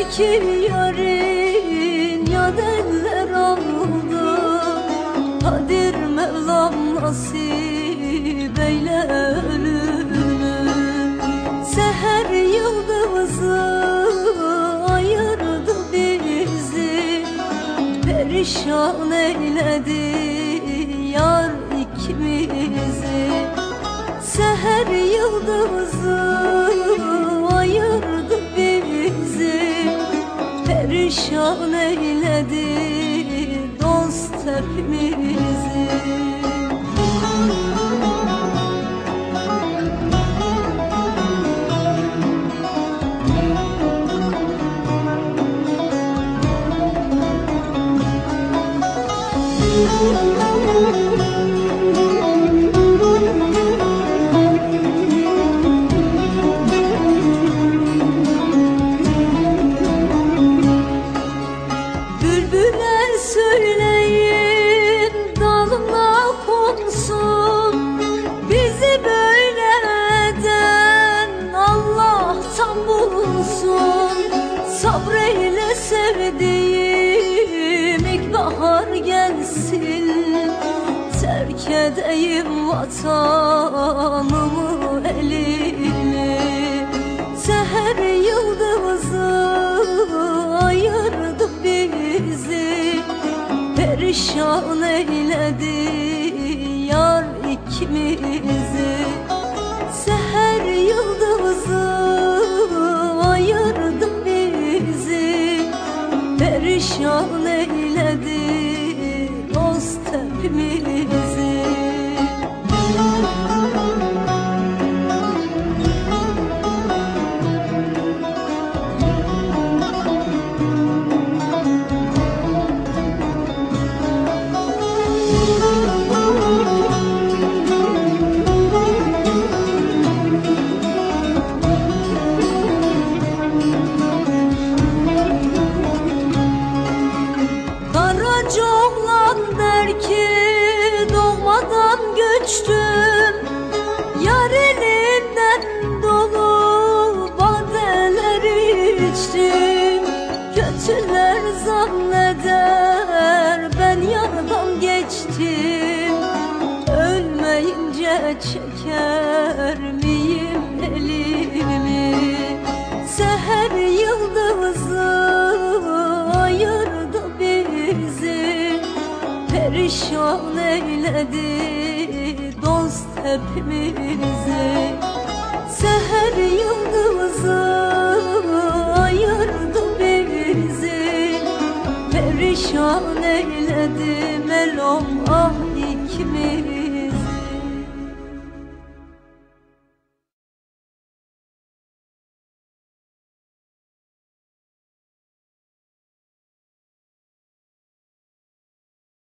iki yarın ya eller aldı Kadir Mevlam nasip eyle ölümü. Seher yıldızı ayırdı bizi. Perişan eyledi yar ikimizi. Seher yıldızı Perişan eyledi dost hepimizi. Bülbüle Terk edeyim vatanımı elimi. Seher yıldızı ayırdı bizi. Perişan eyledi yar ikimizi. Seher yıldızı ayırdı bizi. Perişan der ki doğmadan göçtüm Yar elinden dolu badeler içtim. Kötüler zanneder ben yardan geçtim. Ölmeyince çeker miyim dost hepimizi Seher yıldızı ayırdı bizi Perişan eyledi melom ah ikimizi